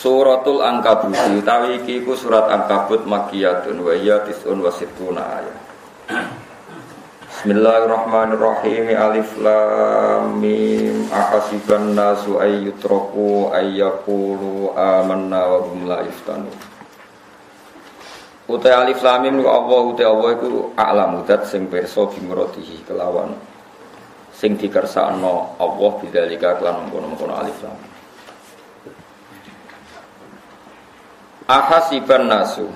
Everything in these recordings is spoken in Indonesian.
Suratul Ankabut utawi iki iku surat Ankabut makiyatun wa hiya tis'un wa ayat. Bismillahirrahmanirrahim Alif Lam Mim Ahasiban nasu ay yutraku ay yaqulu amanna wa hum la yuftanun. Utai Alif Lam Mim Allah utai Allah iku a'lamu dat sing pirsa bimuratihi kelawan. Sing dikersakno Allah bidzalika kelan mengkono-mengkono Alif Lam Ahasiban nasu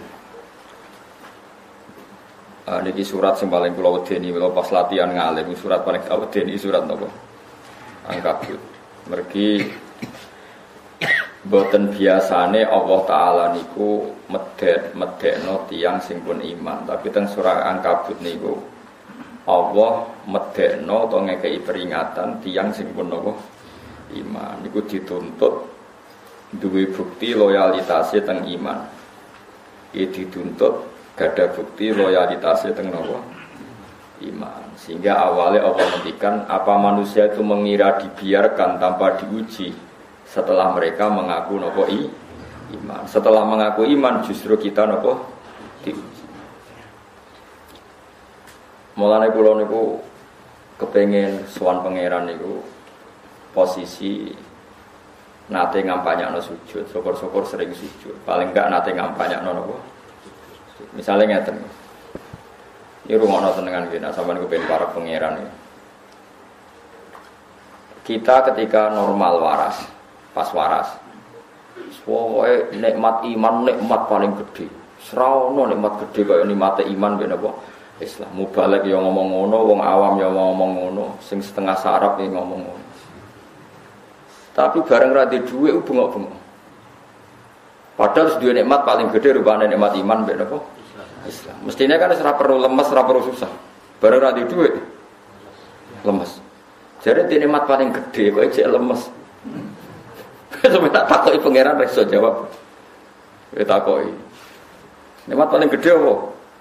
Ah, niki surat sing paling kula wedeni kula pas latihan ngalim surat paling wedeni surat napa? Angkabut. Mergi boten biasane Allah taala niku medet medekno tiyang sing pun iman, tapi teng surat Angkabut niku Allah medekno to ngekei peringatan tiyang sing pun napa? Iman. Niku dituntut duwe bukti loyalitasnya teng iman. Iki dituntut gada bukti loyalitasnya teng nopo iman. Sehingga awalnya Allah menghentikan apa manusia itu mengira dibiarkan tanpa diuji setelah mereka mengaku nopo i, iman. Setelah mengaku iman justru kita nopo diuji. Mulane kula niku kepengen sowan pangeran niku posisi nate ngampanyakno sujud, syukur-syukur sering sujud. Paling enggak nate ngampanyakno napa? Misalnya ngeten. Ini rumah tenangan kita, sampai kepengen para pangeran ya. Kita ketika normal waras, pas waras, Pokoknya nikmat iman, nikmat paling gede. Serono nikmat gede kayak nikmat iman bener apa? Islam. Mubalek yang ngomong ngono, wong awam yang ngomong ngono, sing setengah sarap yang ngomong ngono. Tapi bareng radi duwe bengok-bengok. Padahal dua nikmat paling gede rupanya nikmat iman ben apa? Islam. Mestinya kan ora perlu lemes, ora perlu susah. Bareng radi duwe lemes. Jadi di nikmat paling gede kok cek lemes. Sampai tak takoki pangeran reso jawab. Ya takoki. Nikmat paling gede apa?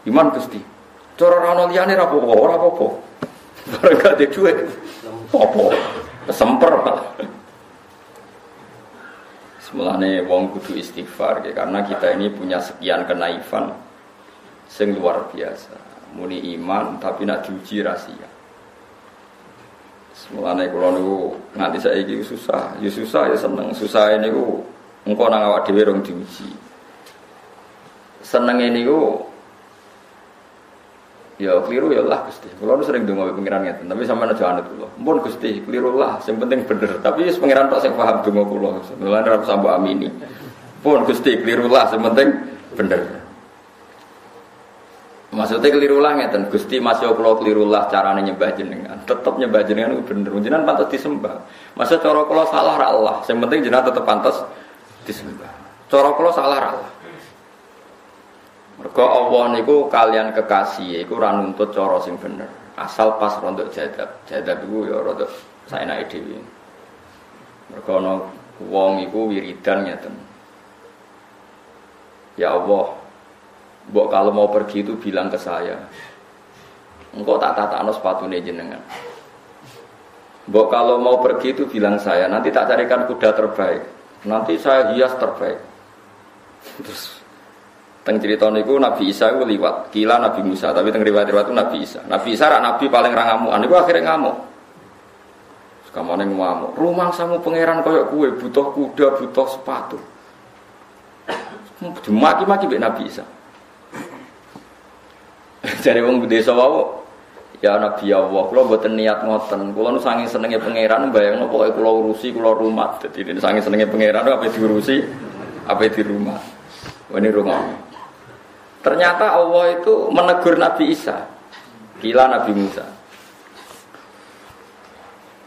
Iman Gusti. Cara ora ono liyane apa-apa, ora. Bareng gak duwe. Apa? Kesemper Pak. Mulane wong kudu istighfar ya, karena kita ini punya sekian kenaifan sing luar biasa. Muni iman tapi nak diuji rahasia. Mulane kula niku nganti saiki susah, ya susah ya seneng. Susah niku engko nang awak dhewe rong diuji. Senenge niku Ya keliru ya lah Gusti. Kalau nu sering donga pengiran ngeten, tapi sampean aja anut kula. Mumpun Gusti, keliru lah, sing penting bener. Tapi wis pengiran tok sing paham donga kula. Mulane ora sambo amini. Pun Gusti, keliru lah, sing penting bener. Maksudnya keliru lah ngeten, Gusti masih kula keliru lah carane nyembah jenengan. Tetep nyembah jenengan itu bener. Jenengan pantas disembah. Masa cara kula salah ra Allah, sing penting jenengan tetep pantas disembah. Cara kula salah ra Allah. Mergo Allah niku kalian kekasih iku ora nuntut cara sing bener. Asal pas rontok jadab. Jadab iku ya rontok saenake dhewe. Mergo ana wong iku wiridan ngeten. Ya Allah, Mbok kalau mau pergi itu bilang ke saya. Engkau tak tatakno sepatune jenengan. Mbok kalau mau pergi itu bilang saya, nanti tak carikan kuda terbaik. Nanti saya hias terbaik. Terus Teng cerita niku Nabi Isa itu liwat, kila Nabi Musa, tapi teng riwayat-riwayat itu Nabi Isa. Nabi Isa rak Nabi paling ra ngamukan, niku akhirnya ngamuk. Kamane ngamuk. Rumah samu pangeran koyok kue, butuh kuda, butuh sepatu. Dimaki-maki mbek Nabi Isa. Jadi wong desa wau Ya Nabi Allah, kula mboten niat ngoten. Kula nu saking senenge pangeran bayangno pokoke kula urusi, kula rumah. Dadi saking senenge pangeran apa diurusi, apa di rumah. Ini rumah. Ternyata Allah itu menegur Nabi Isa. Gila Nabi Musa.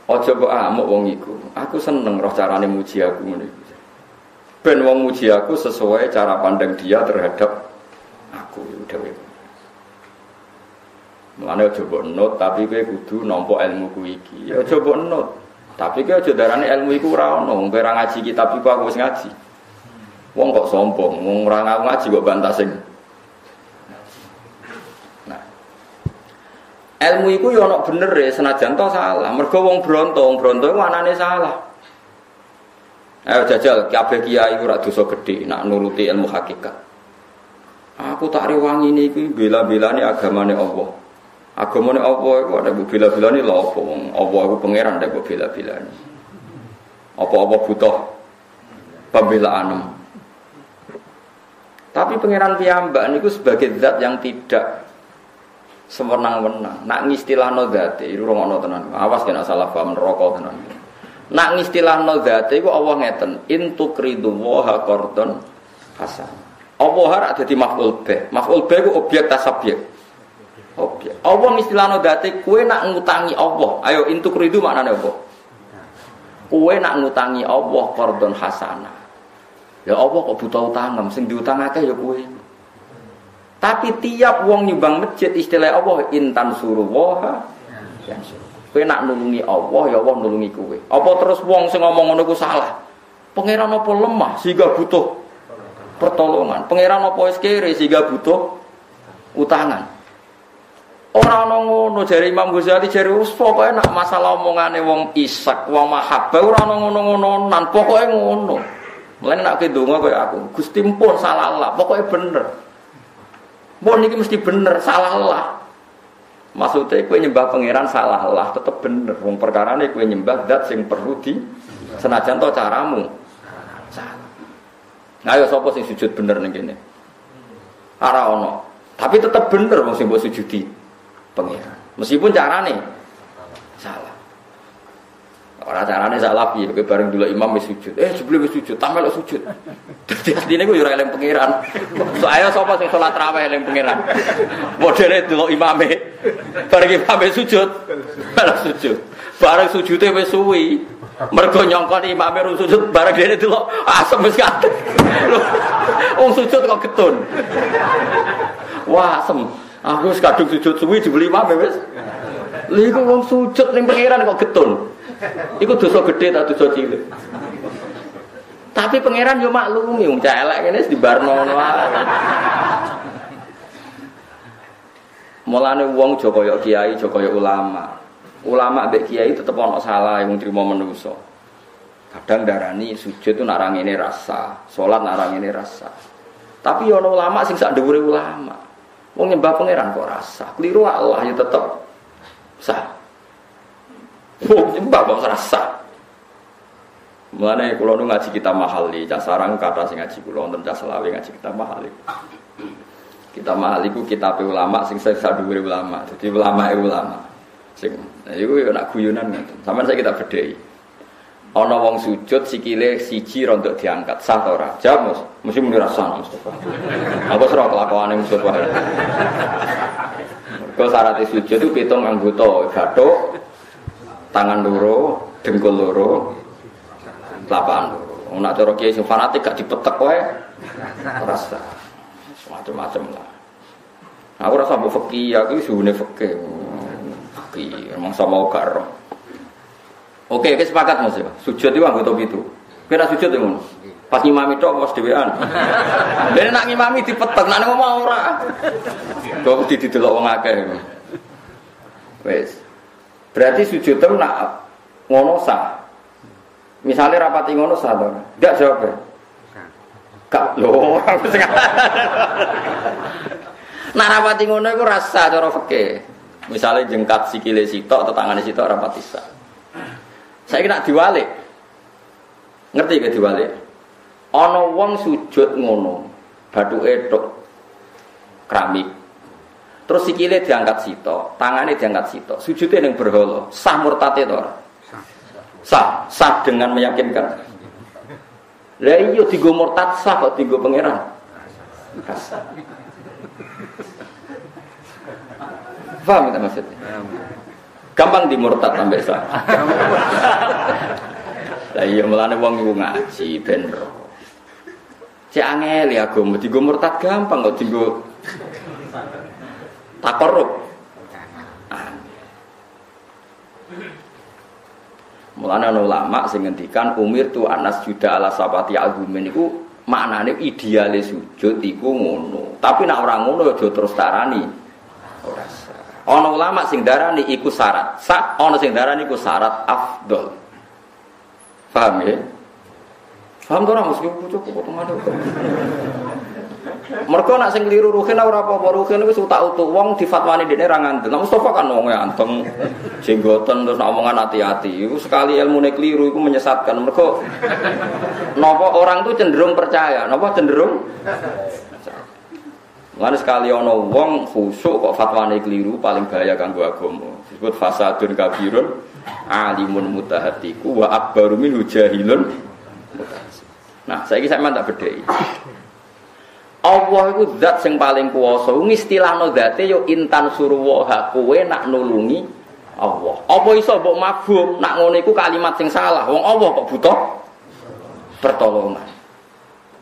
Ojo mbok amuk wong iku. Aku seneng roh carane muji aku ngene. Ben wong muji aku sesuai cara pandang dia terhadap aku dhewe. Mulane aja mbok nut tapi kowe kudu nampa ilmu ku iki. Ya aja nut. Tapi kowe aja darane ilmu iku ora ono. Kowe ngaji kitab iku aku wis ngaji. Wong kok sombong, wong ora ngaji kok bantah sing ilmu iku ya ana bener ya senajan to salah. Mergo wong bronto, wong bronto iku salah. Ayo jajal kabeh kiai ora dosa gedhe nak nuruti ilmu hakikat. Aku tak rewangi niki bela-belane agamane Allah. Agamane Allah iku ada bela-belane lha apa Allah iku pangeran nek bela-belane. Apa-apa butuh pembelaan. Tapi pangeran piyambak niku sebagai zat yang tidak sewenang-wenang. Nak ngistilahno zate iku romono tenan. Awas kena salah paham neraka tenan. Nak ngistilahno zate iku Allah ngeten, intukridu wa qardon hasan. Allah ora dadi maf'ul bih. Maf'ul bih iku objek tasabiyek. Objek. Allah ngistilahno zate kue nak ngutangi Allah. Ayo intukridu maknane apa? Kue nak ngutangi Allah qardon hasanah. Ya Allah kok butuh utang, sing diutangake ya kue. Tapi tiap wong nyumbang masjid istilah Allah intan suruh waha. Ya, Kowe nak nulungi Allah, ya Allah nulungi kowe. Apa terus wong sing ngomong ngono ku salah? Pangeran apa lemah sehingga butuh pertolongan? Pangeran apa wis kere sehingga butuh utangan? Ora ana ngono jare Imam Ghazali jare wis pokoke nak masalah omongane wong isak, wong mahabbah ora ana ngono-ngono, nan pokoke ngono. Mulane nak ke donga koyo aku, Gusti pun salah lah, pokoke bener. Mun iki mesti bener, salah lah. Maksudnya kue nyembah pangeran salah lah, tetep bener. Wong perkara ini kue nyembah dat sing perlu di senajan to caramu. Salah. Ayo sopo sing sujud bener nih gini. Ara ono. Tapi tetep bener wong sing mbok sujudi pangeran. Meskipun. Ora carane salah piye, kowe bareng dulu imam wis sujud. Eh sebelum wis sujud, tambah lo sujud. Dadi asline gue ora eling pangeran. So ayo sapa sing salat raweh eling pangeran. Modele dulu imame. Bareng imame sujud, malah sujud. Bareng sujude wis suwi. Mergo nyongkon imame ru sujud bareng dene dulu asem wis katek. Wong sujud kok ketun. Wah, asem. Aku wis kadung sujud suwi dibeli imame wis. Lha iku wong sujud ning pangeran kok getun. Iku dosa gede tak dosa cilik. Tapi pangeran yo maklumi wong elek ngene di barno Mulane wong aja kaya kiai, aja kaya ulama. Ulama mbek kiai tetep ana salah yang trimo manusa. Kadang darani sujud itu narang ini rasa, sholat narang ini rasa. Tapi ono ulama sing sak ulama. Wong nyembah pangeran kok rasa. Keliru Allah ya tetep. Oh, mbak bang rasa. Mulane kula nu ngaji kita mahali, cah sarang kata sing ngaji kula wonten cah ngaji kita mahali. Kita mahali ku kitab ulama sing saya dhuwure ulama. Jadi ulama e ulama. Sing nah yo nak guyonan ngoten. Sampeyan saya kita bedhei. Ana wong sujud sikile siji rontok diangkat, sah ta ora? Jawab, Mas. Mesti muni rasa Mustafa. Aku serah kelakuane Mustafa. Kau syarat sujud itu pitung anggota, gathuk, tangan loro, dengkul loro, telapak loro. Nak cara kiai sing fanatik gak dipetek wae. Rasa macam-macam lah. Aku rasa mbok fakih, aku suune fakih. Fakih, emang sama gak Oke, kita sepakat Mas. Sujud itu anggota itu. Kira sujud ya, Mas? Pas ngimami tok pas dhewean. Dene nak ngimami dipetek, nak ngomong ora. Kok didelok wong akeh. Wes. Berarti sujud itu nak ngono sah. Misalnya rapati ngono sah to. Enggak jawab. Kak lho. Nak rapati ngono iku rasa cara fikih. Misalnya jengkat sikile sitok atau tangannya sitok rapati sah. Saya kira diwalik. Ngerti ke diwalik? Ana wong sujud ngono, bathuke tok keramik Terus sikile diangkat sito, tangannya diangkat sito, sujudnya yang berhala, sah murtate to Sah, sah dengan meyakinkan. Lah iya digo murtad sah kok digo pangeran. Paham kita maksudnya? Gampang di murtad sampai sah. Lah iya melane wong iku ngaji ben ro. Cek angel ya agama digo murtad gampang kok digo takorup. Mulane ana ulama sing ngendikan umir tu anas juda ala sabati agumen iku maknane ideale sujud iku ngono. Tapi nek ora ngono aja terus tarani. Ora Ana ulama sing darani iku syarat. Sak ana sing darani iku syarat afdol. Paham ya? Paham to ora mesti bocah kok Mereka nak sing keliru ruhin ora apa-apa ruhin wis utak utuk wong difatwani dene ra ngandel. Nah Mustafa kan wong anteng jenggoten terus nak omongan hati-hati. Iku sekali ilmune keliru iku menyesatkan. Mereka napa orang tuh cenderung percaya, napa cenderung Lalu sekali ono wong khusuk kok fatwane keliru paling bahaya kanggo agama. Disebut fasadun kabirun alimun mutahatiku wa akbaru min jahilun. Nah, saya kisah tak bedhei. Allah itu zat yang paling kuasa. Ngistilahno zate yo intan suruwaha kowe nak nulungi Allah. Apa iso mbok mabum nak ngono iku kalimat sing salah. Wong Allah kok butuh pertolongan.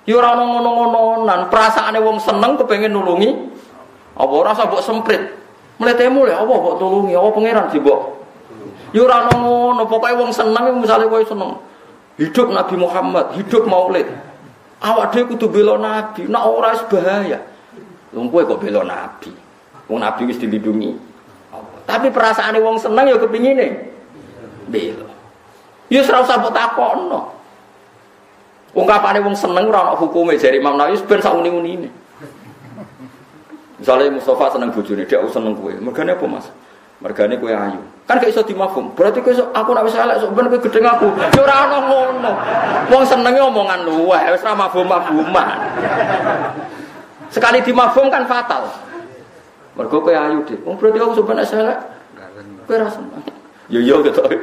Ya ora ono ngono-ngononan, perasaane wong seneng kepengin nulungi apa ora usah mbok semprit. Mletemu le apa mbok tulungi, apa pangeran sih mbok. Ya ora ono ngono, pokoke wong seneng misale kowe seneng. Hidup Nabi Muhammad, hidup Maulid. Awak dhewe kudu bela Nabi, nek ora wis bahaya. Wong kowe kok bela Nabi. Wong Nabi wis dilindungi. Tapi perasaane wong seneng ya kepingine bela. Ya ora usah mbok takokno. Ungkapane wong seneng ora ono hukume jare Imam Nawawi ben sak uni-unine. Misalnya Mustafa seneng bojone, dia seneng kue. Mergane apa Mas? Mergane kue ayu. Kan gak iso dimafhum. Berarti kowe aku nek wis elek sok ben kowe gedeng aku. Ya ora ono ngono. Wong senenge omongan luweh, wis ora mafhum-mafhuman. Sekali dimafhum kan fatal. Mergo kowe ayu, Dik. Wong berarti aku sok ben elek. Kowe ra seneng. Yo yo gitu.